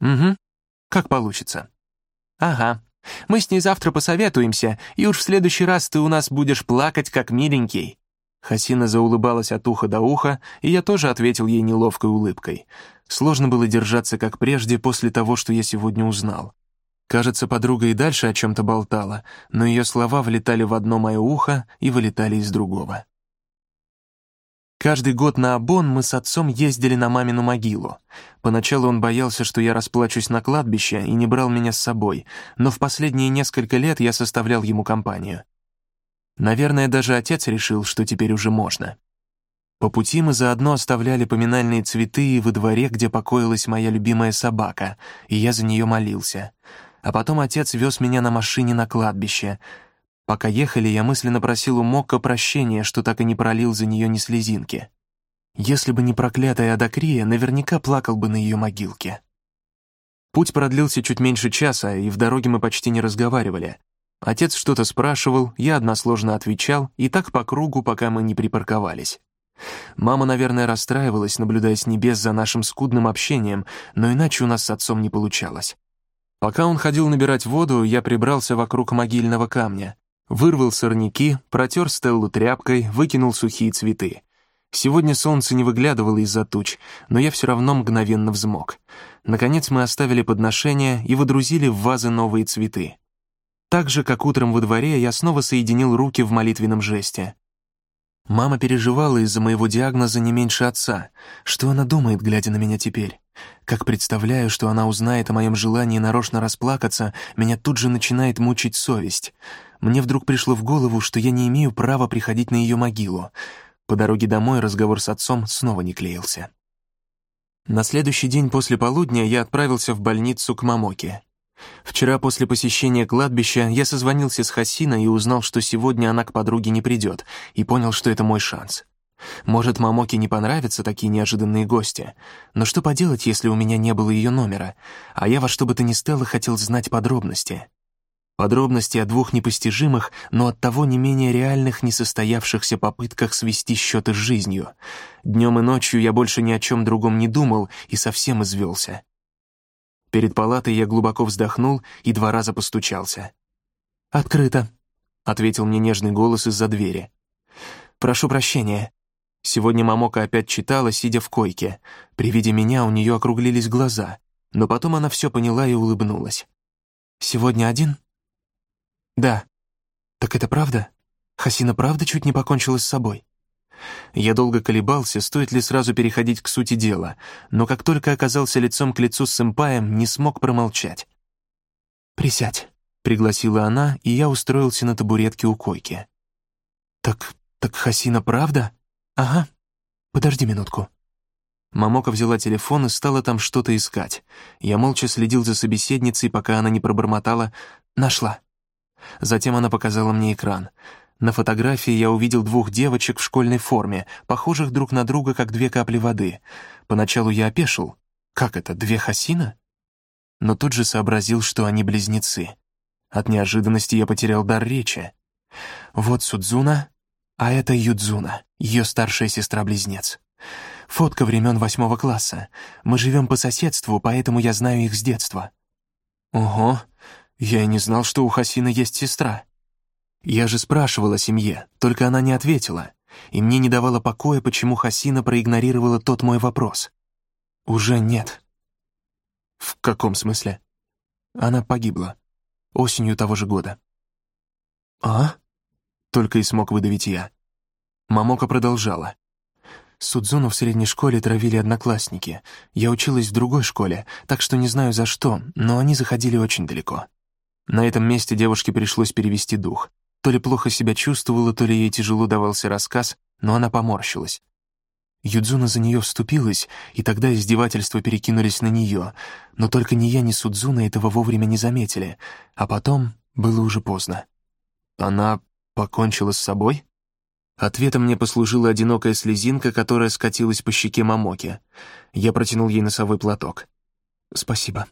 «Угу. Как получится». «Ага. Мы с ней завтра посоветуемся, и уж в следующий раз ты у нас будешь плакать, как миленький». Хасина заулыбалась от уха до уха, и я тоже ответил ей неловкой улыбкой. Сложно было держаться, как прежде, после того, что я сегодня узнал. Кажется, подруга и дальше о чем-то болтала, но ее слова влетали в одно мое ухо и вылетали из другого. Каждый год на Абон мы с отцом ездили на мамину могилу. Поначалу он боялся, что я расплачусь на кладбище и не брал меня с собой, но в последние несколько лет я составлял ему компанию. Наверное, даже отец решил, что теперь уже можно. По пути мы заодно оставляли поминальные цветы во дворе, где покоилась моя любимая собака, и я за нее молился. А потом отец вез меня на машине на кладбище. Пока ехали, я мысленно просил у Мокко прощения, что так и не пролил за нее ни слезинки. Если бы не проклятая Адакрия, наверняка плакал бы на ее могилке. Путь продлился чуть меньше часа, и в дороге мы почти не разговаривали. Отец что-то спрашивал, я односложно отвечал, и так по кругу, пока мы не припарковались. Мама, наверное, расстраивалась, наблюдая с небес за нашим скудным общением, но иначе у нас с отцом не получалось. Пока он ходил набирать воду, я прибрался вокруг могильного камня. Вырвал сорняки, протер стеллу тряпкой, выкинул сухие цветы. Сегодня солнце не выглядывало из-за туч, но я все равно мгновенно взмок. Наконец мы оставили подношения и водрузили в вазы новые цветы. Так же, как утром во дворе, я снова соединил руки в молитвенном жесте. Мама переживала из-за моего диагноза не меньше отца. Что она думает, глядя на меня теперь? Как представляю, что она узнает о моем желании нарочно расплакаться, меня тут же начинает мучить совесть. Мне вдруг пришло в голову, что я не имею права приходить на ее могилу. По дороге домой разговор с отцом снова не клеился. На следующий день после полудня я отправился в больницу к Мамоке. Вчера после посещения кладбища я созвонился с Хасиной и узнал, что сегодня она к подруге не придет, и понял, что это мой шанс. Может, Мамоке не понравятся такие неожиданные гости, но что поделать, если у меня не было ее номера, а я во что бы то ни стало хотел знать подробности. Подробности о двух непостижимых, но оттого не менее реальных несостоявшихся попытках свести счеты с жизнью. Днем и ночью я больше ни о чем другом не думал и совсем извелся. Перед палатой я глубоко вздохнул и два раза постучался. «Открыто», — ответил мне нежный голос из-за двери. «Прошу прощения». Сегодня Мамока опять читала, сидя в койке. При виде меня у нее округлились глаза, но потом она все поняла и улыбнулась. «Сегодня один?» «Да». «Так это правда? Хасина правда чуть не покончила с собой?» Я долго колебался, стоит ли сразу переходить к сути дела, но как только оказался лицом к лицу с сэмпаем, не смог промолчать. «Присядь», — пригласила она, и я устроился на табуретке у койки. «Так, так Хасина правда? Ага. Подожди минутку». Мамока взяла телефон и стала там что-то искать. Я молча следил за собеседницей, пока она не пробормотала «нашла». Затем она показала мне экран — на фотографии я увидел двух девочек в школьной форме, похожих друг на друга, как две капли воды. Поначалу я опешил. Как это, две Хасина? Но тут же сообразил, что они близнецы. От неожиданности я потерял дар речи. Вот Судзуна, а это Юдзуна, ее старшая сестра-близнец. Фотка времен восьмого класса. Мы живем по соседству, поэтому я знаю их с детства. Ого, я и не знал, что у Хасина есть сестра. Я же спрашивала семье, только она не ответила, и мне не давало покоя, почему Хасина проигнорировала тот мой вопрос. Уже нет. В каком смысле? Она погибла. Осенью того же года. А? Только и смог выдавить я. Мамока продолжала. Судзуну в средней школе травили одноклассники. Я училась в другой школе, так что не знаю за что, но они заходили очень далеко. На этом месте девушке пришлось перевести дух. То ли плохо себя чувствовала, то ли ей тяжело давался рассказ, но она поморщилась. Юдзуна за нее вступилась, и тогда издевательства перекинулись на нее, но только ни я, ни Судзуна этого вовремя не заметили, а потом было уже поздно. Она покончила с собой? Ответом мне послужила одинокая слезинка, которая скатилась по щеке Мамоки. Я протянул ей носовой платок. «Спасибо».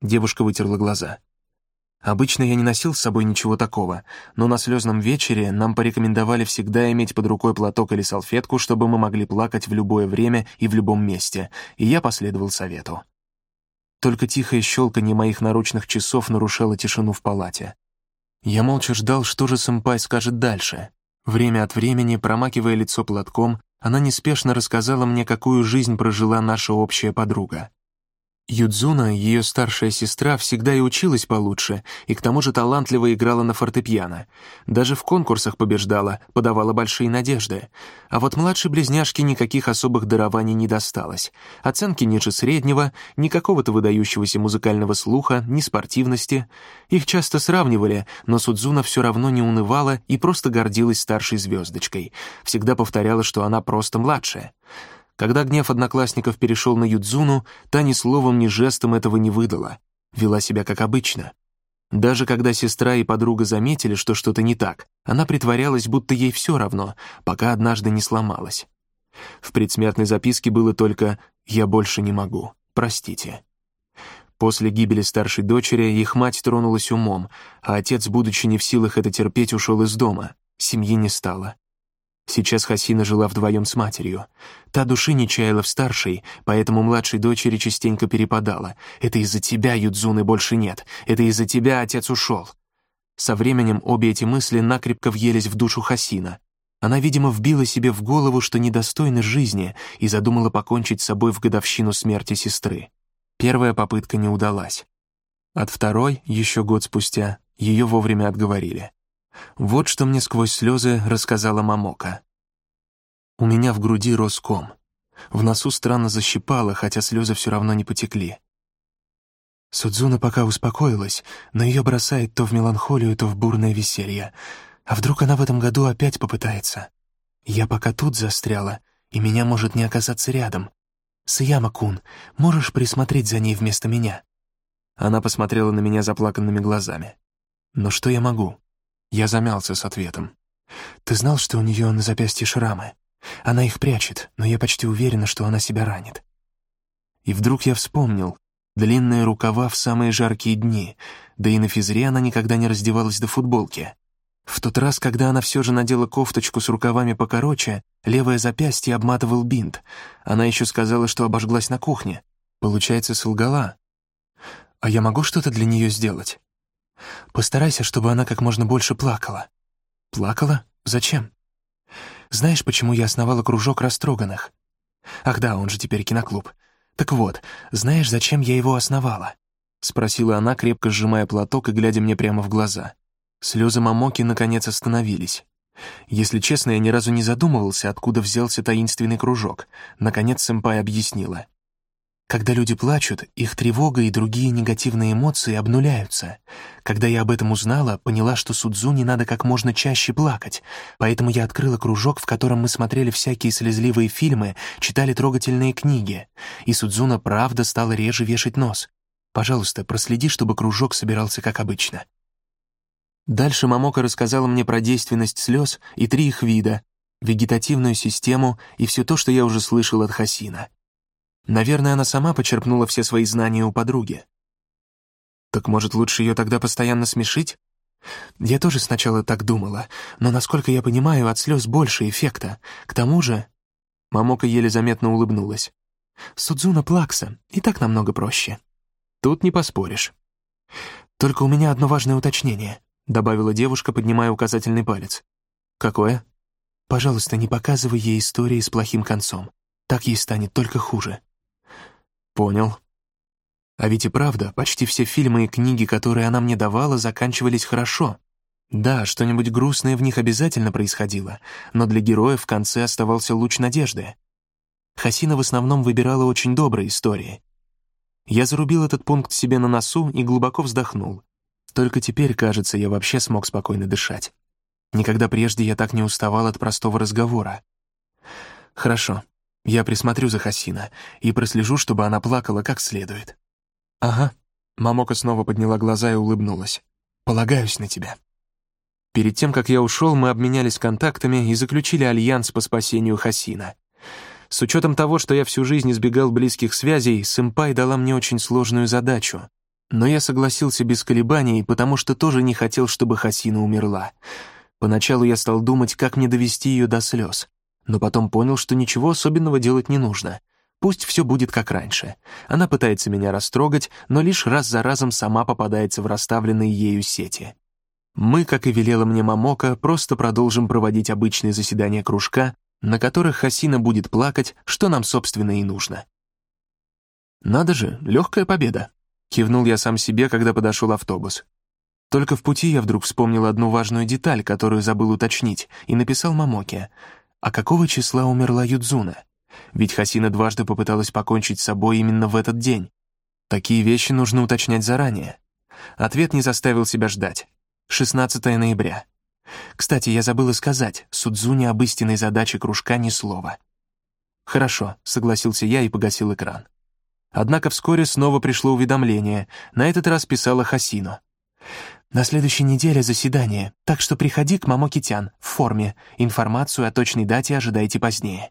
Девушка вытерла глаза. Обычно я не носил с собой ничего такого, но на слезном вечере нам порекомендовали всегда иметь под рукой платок или салфетку, чтобы мы могли плакать в любое время и в любом месте, и я последовал совету. Только тихое щелканье моих наручных часов нарушало тишину в палате. Я молча ждал, что же сэмпай скажет дальше. Время от времени, промакивая лицо платком, она неспешно рассказала мне, какую жизнь прожила наша общая подруга. Юдзуна, ее старшая сестра, всегда и училась получше, и к тому же талантливо играла на фортепиано. Даже в конкурсах побеждала, подавала большие надежды. А вот младшей близняшке никаких особых дарований не досталось. Оценки ниже среднего, ни какого-то выдающегося музыкального слуха, ни спортивности. Их часто сравнивали, но Судзуна все равно не унывала и просто гордилась старшей звездочкой. Всегда повторяла, что она просто младшая. Когда гнев одноклассников перешел на Юдзуну, та ни словом, ни жестом этого не выдала. Вела себя как обычно. Даже когда сестра и подруга заметили, что что-то не так, она притворялась, будто ей все равно, пока однажды не сломалась. В предсмертной записке было только «Я больше не могу. Простите». После гибели старшей дочери их мать тронулась умом, а отец, будучи не в силах это терпеть, ушел из дома. Семьи не стало. Сейчас Хасина жила вдвоем с матерью. Та души не чаяла в старшей, поэтому младшей дочери частенько перепадала. «Это из-за тебя, Юдзуны, больше нет. Это из-за тебя отец ушел». Со временем обе эти мысли накрепко въелись в душу Хасина. Она, видимо, вбила себе в голову, что недостойна жизни, и задумала покончить с собой в годовщину смерти сестры. Первая попытка не удалась. От второй, еще год спустя, ее вовремя отговорили. Вот что мне сквозь слезы рассказала Мамока. У меня в груди рос ком. В носу странно защипало, хотя слезы все равно не потекли. Судзуна пока успокоилась, но ее бросает то в меланхолию, то в бурное веселье. А вдруг она в этом году опять попытается? Я пока тут застряла, и меня может не оказаться рядом. Саяма-кун, можешь присмотреть за ней вместо меня?» Она посмотрела на меня заплаканными глазами. «Но что я могу? Я замялся с ответом. «Ты знал, что у нее на запястье шрамы? Она их прячет, но я почти уверена, что она себя ранит». И вдруг я вспомнил. Длинные рукава в самые жаркие дни, да и на физре она никогда не раздевалась до футболки. В тот раз, когда она все же надела кофточку с рукавами покороче, левое запястье обматывал бинт. Она еще сказала, что обожглась на кухне. Получается, солгала. А я могу что-то для нее сделать? Постарайся, чтобы она как можно больше плакала». «Плакала? Зачем?» «Знаешь, почему я основала кружок растроганных?» «Ах да, он же теперь киноклуб. Так вот, знаешь, зачем я его основала?» Спросила она, крепко сжимая платок и глядя мне прямо в глаза. Слезы Мамоки наконец остановились. Если честно, я ни разу не задумывался, откуда взялся таинственный кружок. Наконец сэмпай объяснила. Когда люди плачут, их тревога и другие негативные эмоции обнуляются. Когда я об этом узнала, поняла, что Судзуни надо как можно чаще плакать, поэтому я открыла кружок, в котором мы смотрели всякие слезливые фильмы, читали трогательные книги, и Судзуна правда стала реже вешать нос. Пожалуйста, проследи, чтобы кружок собирался как обычно. Дальше Мамока рассказала мне про действенность слез и три их вида, вегетативную систему и все то, что я уже слышал от Хасина. Наверное, она сама почерпнула все свои знания у подруги. Так может, лучше ее тогда постоянно смешить? Я тоже сначала так думала, но, насколько я понимаю, от слез больше эффекта. К тому же... Мамока еле заметно улыбнулась. Судзуна Плакса, и так намного проще. Тут не поспоришь. Только у меня одно важное уточнение, добавила девушка, поднимая указательный палец. Какое? Пожалуйста, не показывай ей истории с плохим концом. Так ей станет только хуже. Понял. А ведь и правда, почти все фильмы и книги, которые она мне давала, заканчивались хорошо. Да, что-нибудь грустное в них обязательно происходило, но для героя в конце оставался луч надежды. Хасина в основном выбирала очень добрые истории. Я зарубил этот пункт себе на носу и глубоко вздохнул. Только теперь, кажется, я вообще смог спокойно дышать. Никогда прежде я так не уставал от простого разговора. Хорошо, я присмотрю за Хасина и прослежу, чтобы она плакала как следует. Ага. Мамока снова подняла глаза и улыбнулась. Полагаюсь на тебя. Перед тем, как я ушел, мы обменялись контактами и заключили альянс по спасению Хасина. С учетом того, что я всю жизнь избегал близких связей, сэмпай дала мне очень сложную задачу. Но я согласился без колебаний, потому что тоже не хотел, чтобы Хасина умерла. Поначалу я стал думать, как мне довести ее до слез, но потом понял, что ничего особенного делать не нужно. Пусть все будет как раньше. Она пытается меня растрогать, но лишь раз за разом сама попадается в расставленные ею сети. Мы, как и велела мне Мамока, просто продолжим проводить обычные заседания кружка, на которых Хасина будет плакать, что нам, собственно, и нужно. «Надо же, легкая победа», — кивнул я сам себе, когда подошел автобус. Только в пути я вдруг вспомнил одну важную деталь, которую забыл уточнить, и написал Мамоке. А какого числа умерла Юдзуна? Ведь Хасина дважды попыталась покончить с собой именно в этот день. Такие вещи нужно уточнять заранее. Ответ не заставил себя ждать. 16 ноября. Кстати, я забыла сказать, Судзуне об истинной задаче кружка ни слова. «Хорошо», — согласился я и погасил экран. Однако вскоре снова пришло уведомление, на этот раз писала Хасино. «На следующей неделе заседание, так что приходи к Мамокитян в форме. Информацию о точной дате ожидайте позднее».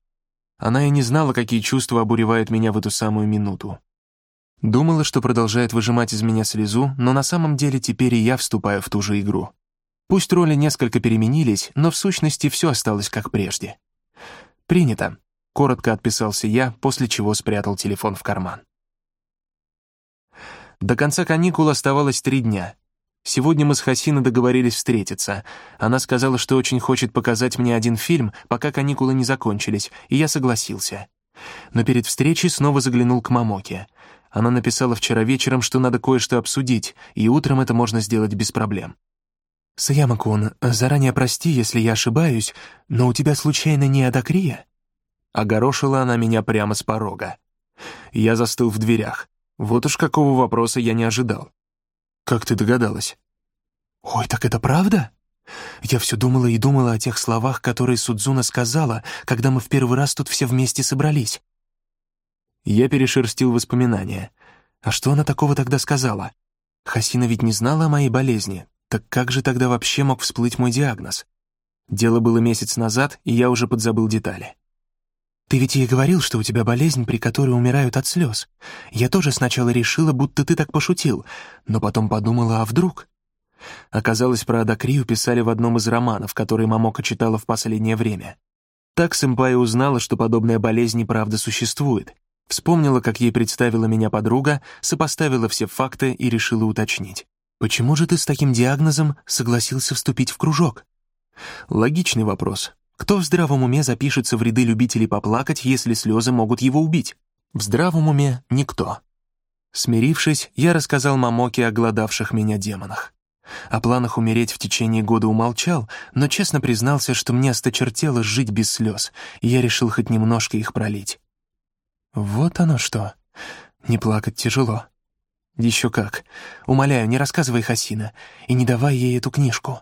Она и не знала, какие чувства обуревают меня в эту самую минуту. Думала, что продолжает выжимать из меня слезу, но на самом деле теперь и я вступаю в ту же игру. Пусть роли несколько переменились, но в сущности все осталось как прежде. «Принято», — коротко отписался я, после чего спрятал телефон в карман. До конца каникул оставалось три дня. Сегодня мы с Хасиной договорились встретиться. Она сказала, что очень хочет показать мне один фильм, пока каникулы не закончились, и я согласился. Но перед встречей снова заглянул к Мамоке. Она написала вчера вечером, что надо кое-что обсудить, и утром это можно сделать без проблем. «Саяма-кун, заранее прости, если я ошибаюсь, но у тебя случайно не адакрия?» Огорошила она меня прямо с порога. Я застыл в дверях. Вот уж какого вопроса я не ожидал. «Как ты догадалась?» «Ой, так это правда?» Я все думала и думала о тех словах, которые Судзуна сказала, когда мы в первый раз тут все вместе собрались. Я перешерстил воспоминания. А что она такого тогда сказала? Хасина ведь не знала о моей болезни, так как же тогда вообще мог всплыть мой диагноз? Дело было месяц назад, и я уже подзабыл детали. «Ты ведь ей говорил, что у тебя болезнь, при которой умирают от слез. Я тоже сначала решила, будто ты так пошутил, но потом подумала, а вдруг?» Оказалось, про Адакрию писали в одном из романов, который Мамока читала в последнее время. Так сэмпай узнала, что подобная болезнь и правда существует. Вспомнила, как ей представила меня подруга, сопоставила все факты и решила уточнить. Почему же ты с таким диагнозом согласился вступить в кружок? Логичный вопрос. Кто в здравом уме запишется в ряды любителей поплакать, если слезы могут его убить? В здравом уме никто. Смирившись, я рассказал Мамоке о гладавших меня демонах. О планах умереть в течение года умолчал, но честно признался, что мне осточертело жить без слез, и я решил хоть немножко их пролить. Вот оно что. Не плакать тяжело. «Еще как. Умоляю, не рассказывай Хасина и не давай ей эту книжку».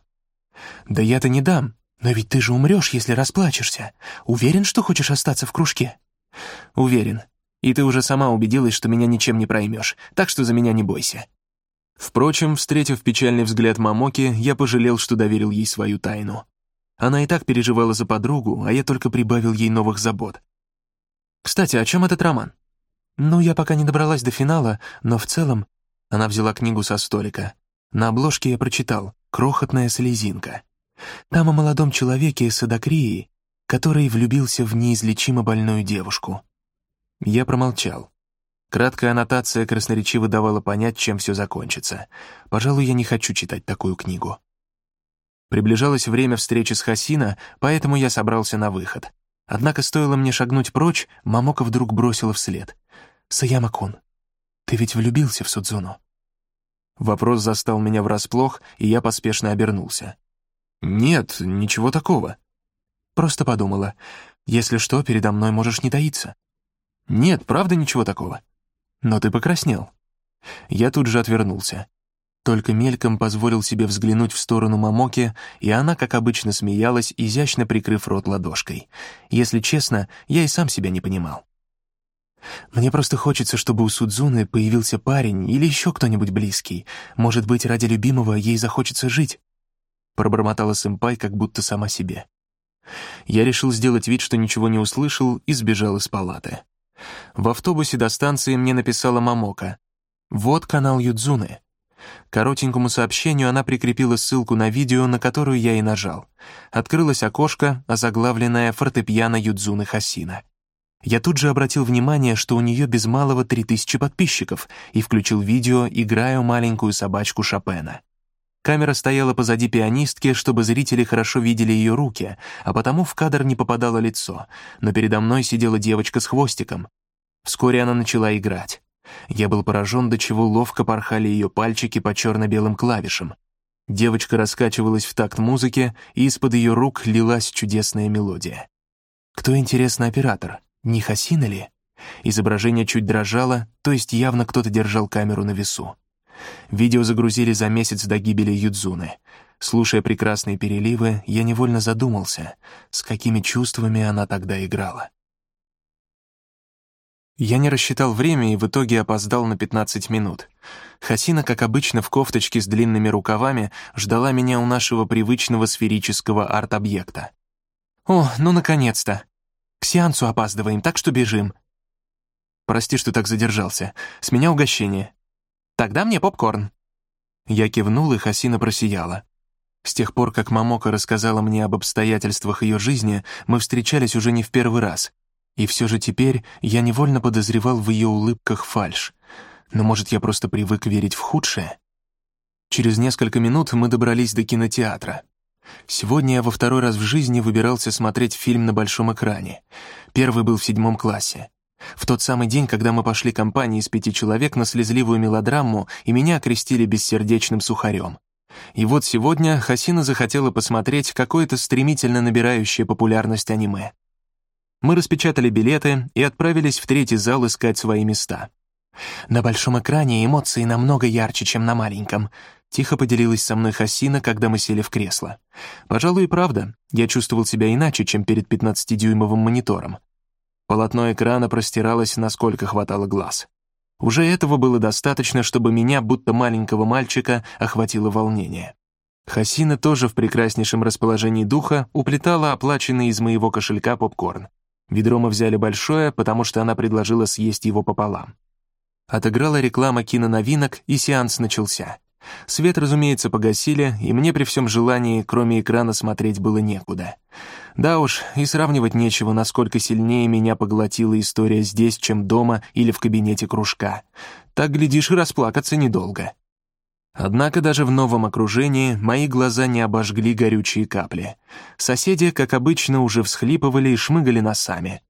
«Да я-то не дам, но ведь ты же умрешь, если расплачешься. Уверен, что хочешь остаться в кружке?» «Уверен. И ты уже сама убедилась, что меня ничем не проймешь, так что за меня не бойся». Впрочем, встретив печальный взгляд Мамоки, я пожалел, что доверил ей свою тайну. Она и так переживала за подругу, а я только прибавил ей новых забот. «Кстати, о чем этот роман?» Ну, я пока не добралась до финала, но в целом... Она взяла книгу со столика. На обложке я прочитал «Крохотная слезинка». Там о молодом человеке из Садокрии, который влюбился в неизлечимо больную девушку. Я промолчал. Краткая аннотация красноречиво давала понять, чем все закончится. Пожалуй, я не хочу читать такую книгу. Приближалось время встречи с Хасина, поэтому я собрался на выход. Однако стоило мне шагнуть прочь, Мамока вдруг бросила вслед. «Саяма-кун, ты ведь влюбился в Судзуну?» Вопрос застал меня врасплох, и я поспешно обернулся. «Нет, ничего такого». Просто подумала, если что, передо мной можешь не таиться. «Нет, правда ничего такого». «Но ты покраснел». Я тут же отвернулся. Только мельком позволил себе взглянуть в сторону Мамоки, и она, как обычно, смеялась, изящно прикрыв рот ладошкой. Если честно, я и сам себя не понимал. Мне просто хочется, чтобы у Судзуны появился парень или еще кто-нибудь близкий. Может быть, ради любимого ей захочется жить. Пробормотала сэмпай, как будто сама себе. Я решил сделать вид, что ничего не услышал, и сбежал из палаты. В автобусе до станции мне написала Мамока. «Вот канал Юдзуны». Коротенькому сообщению она прикрепила ссылку на видео, на которую я и нажал. Открылось окошко, озаглавленное «Фортепиано Юдзуны Хасина». Я тут же обратил внимание, что у нее без малого 3000 подписчиков, и включил видео «Играю маленькую собачку Шопена». Камера стояла позади пианистки, чтобы зрители хорошо видели ее руки, а потому в кадр не попадало лицо, но передо мной сидела девочка с хвостиком. Вскоре она начала играть. Я был поражен, до чего ловко порхали ее пальчики по черно-белым клавишам. Девочка раскачивалась в такт музыки, и из-под ее рук лилась чудесная мелодия. Кто, интересно, оператор? Не Хасина ли? Изображение чуть дрожало, то есть явно кто-то держал камеру на весу. Видео загрузили за месяц до гибели Юдзуны. Слушая прекрасные переливы, я невольно задумался, с какими чувствами она тогда играла. Я не рассчитал время и в итоге опоздал на 15 минут. Хасина, как обычно, в кофточке с длинными рукавами, ждала меня у нашего привычного сферического арт-объекта. «О, ну наконец-то! К сеансу опаздываем, так что бежим». «Прости, что так задержался. С меня угощение». «Тогда мне попкорн». Я кивнул, и Хасина просияла. С тех пор, как Мамока рассказала мне об обстоятельствах ее жизни, мы встречались уже не в первый раз, и все же теперь я невольно подозревал в ее улыбках фальшь. Но, может, я просто привык верить в худшее? Через несколько минут мы добрались до кинотеатра. Сегодня я во второй раз в жизни выбирался смотреть фильм на большом экране. Первый был в седьмом классе. В тот самый день, когда мы пошли компанией из пяти человек на слезливую мелодраму, и меня окрестили бессердечным сухарем. И вот сегодня Хасина захотела посмотреть какое-то стремительно набирающее популярность аниме. Мы распечатали билеты и отправились в третий зал искать свои места. На большом экране эмоции намного ярче, чем на маленьком. Тихо поделилась со мной Хасина, когда мы сели в кресло. Пожалуй, и правда, я чувствовал себя иначе, чем перед 15-дюймовым монитором. Полотно экрана простиралось, насколько хватало глаз. Уже этого было достаточно, чтобы меня, будто маленького мальчика, охватило волнение. Хасина тоже в прекраснейшем расположении духа уплетала оплаченный из моего кошелька попкорн. Ведро мы взяли большое, потому что она предложила съесть его пополам. Отыграла реклама киноновинок, и сеанс начался. Свет, разумеется, погасили, и мне при всем желании, кроме экрана, смотреть было некуда. Да уж, и сравнивать нечего, насколько сильнее меня поглотила история здесь, чем дома или в кабинете кружка. Так, глядишь, и расплакаться недолго. Однако даже в новом окружении мои глаза не обожгли горючие капли. Соседи, как обычно, уже всхлипывали и шмыгали носами.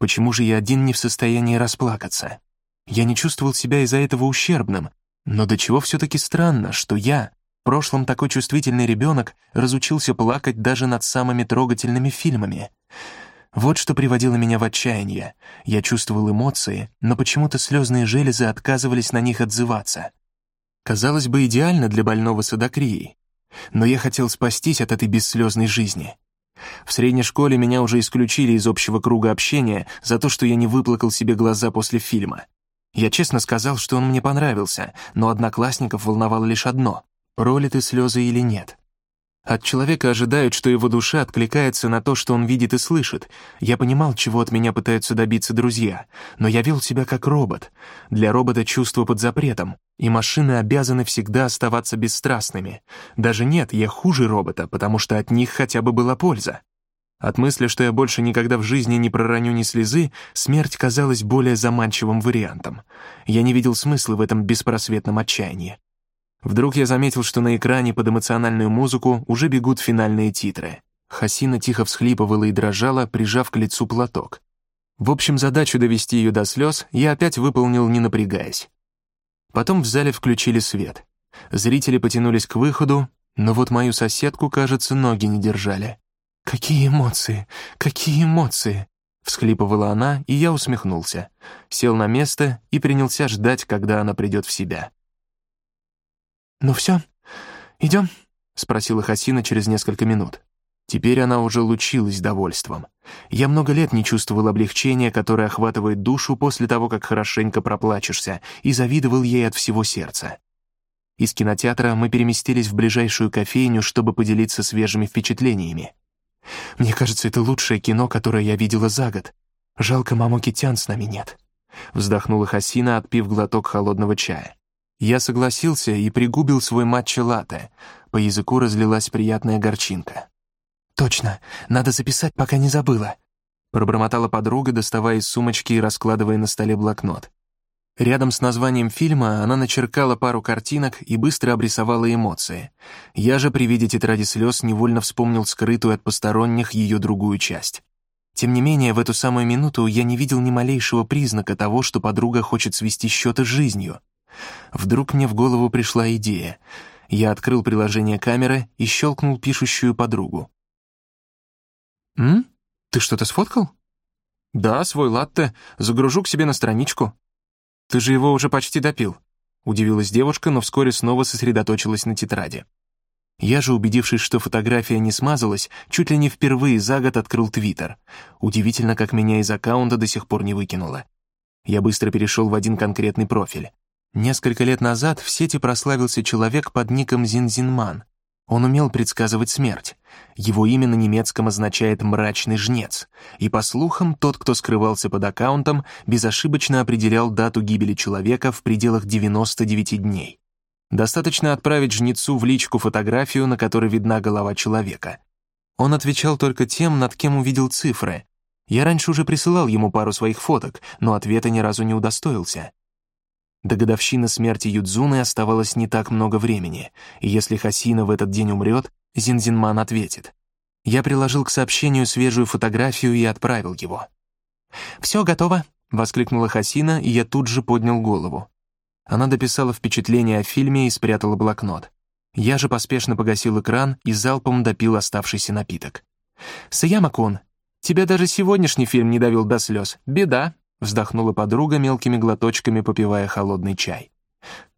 Почему же я один не в состоянии расплакаться? Я не чувствовал себя из-за этого ущербным, но до чего все-таки странно, что я, в прошлом такой чувствительный ребенок, разучился плакать даже над самыми трогательными фильмами. Вот что приводило меня в отчаяние. Я чувствовал эмоции, но почему-то слезные железы отказывались на них отзываться. Казалось бы, идеально для больного садокрией. Но я хотел спастись от этой бесслезной жизни. В средней школе меня уже исключили из общего круга общения за то, что я не выплакал себе глаза после фильма. Я честно сказал, что он мне понравился, но одноклассников волновало лишь одно — пролиты слезы или нет. От человека ожидают, что его душа откликается на то, что он видит и слышит. Я понимал, чего от меня пытаются добиться друзья, но я вел себя как робот. Для робота чувство под запретом, и машины обязаны всегда оставаться бесстрастными. Даже нет, я хуже робота, потому что от них хотя бы была польза. От мысли, что я больше никогда в жизни не пророню ни слезы, смерть казалась более заманчивым вариантом. Я не видел смысла в этом беспросветном отчаянии. Вдруг я заметил, что на экране под эмоциональную музыку уже бегут финальные титры. Хасина тихо всхлипывала и дрожала, прижав к лицу платок. В общем, задачу довести ее до слез я опять выполнил, не напрягаясь. Потом в зале включили свет. Зрители потянулись к выходу, но вот мою соседку, кажется, ноги не держали. «Какие эмоции! Какие эмоции!» Всхлипывала она, и я усмехнулся. Сел на место и принялся ждать, когда она придет в себя. «Ну все, идем?» — спросила Хасина через несколько минут. Теперь она уже лучилась довольством. Я много лет не чувствовал облегчения, которое охватывает душу после того, как хорошенько проплачешься, и завидовал ей от всего сердца. Из кинотеатра мы переместились в ближайшую кофейню, чтобы поделиться свежими впечатлениями. Мне кажется, это лучшее кино, которое я видела за год. Жалко, маму Китян с нами нет. Вздохнула Хасина, отпив глоток холодного чая. Я согласился и пригубил свой матча-латте. По языку разлилась приятная горчинка. «Точно, надо записать, пока не забыла», — пробормотала подруга, доставая из сумочки и раскладывая на столе блокнот. Рядом с названием фильма она начеркала пару картинок и быстро обрисовала эмоции. Я же при виде тетради слез невольно вспомнил скрытую от посторонних ее другую часть. Тем не менее, в эту самую минуту я не видел ни малейшего признака того, что подруга хочет свести счеты с жизнью. Вдруг мне в голову пришла идея. Я открыл приложение камеры и щелкнул пишущую подругу. «М? Ты что-то сфоткал?» «Да, свой латте. Загружу к себе на страничку». «Ты же его уже почти допил», — удивилась девушка, но вскоре снова сосредоточилась на тетради. Я же, убедившись, что фотография не смазалась, чуть ли не впервые за год открыл Твиттер. Удивительно, как меня из аккаунта до сих пор не выкинуло. Я быстро перешел в один конкретный профиль. Несколько лет назад в сети прославился человек под ником Зинзинман. Он умел предсказывать смерть. Его имя на немецком означает «мрачный жнец», и, по слухам, тот, кто скрывался под аккаунтом, безошибочно определял дату гибели человека в пределах 99 дней. Достаточно отправить жнецу в личку фотографию, на которой видна голова человека. Он отвечал только тем, над кем увидел цифры. Я раньше уже присылал ему пару своих фоток, но ответа ни разу не удостоился. До годовщины смерти Юдзуны оставалось не так много времени, и если Хасина в этот день умрет, Зинзинман ответит. Я приложил к сообщению свежую фотографию и отправил его. «Все готово», — воскликнула Хасина, и я тут же поднял голову. Она дописала впечатление о фильме и спрятала блокнот. Я же поспешно погасил экран и залпом допил оставшийся напиток. «Саяма-кун, тебя даже сегодняшний фильм не довел до слез. Беда», Вздохнула подруга мелкими глоточками, попивая холодный чай.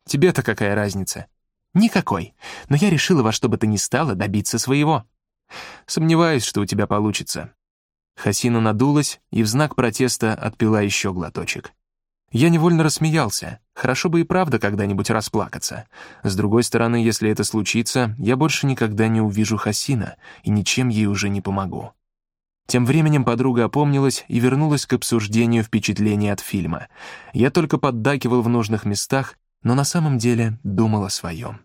«Тебе-то какая разница?» «Никакой. Но я решила во что бы то ни стало добиться своего. Сомневаюсь, что у тебя получится». Хасина надулась и в знак протеста отпила еще глоточек. Я невольно рассмеялся. Хорошо бы и правда когда-нибудь расплакаться. С другой стороны, если это случится, я больше никогда не увижу Хасина и ничем ей уже не помогу. Тем временем подруга опомнилась и вернулась к обсуждению впечатлений от фильма. Я только поддакивал в нужных местах, но на самом деле думал о своем.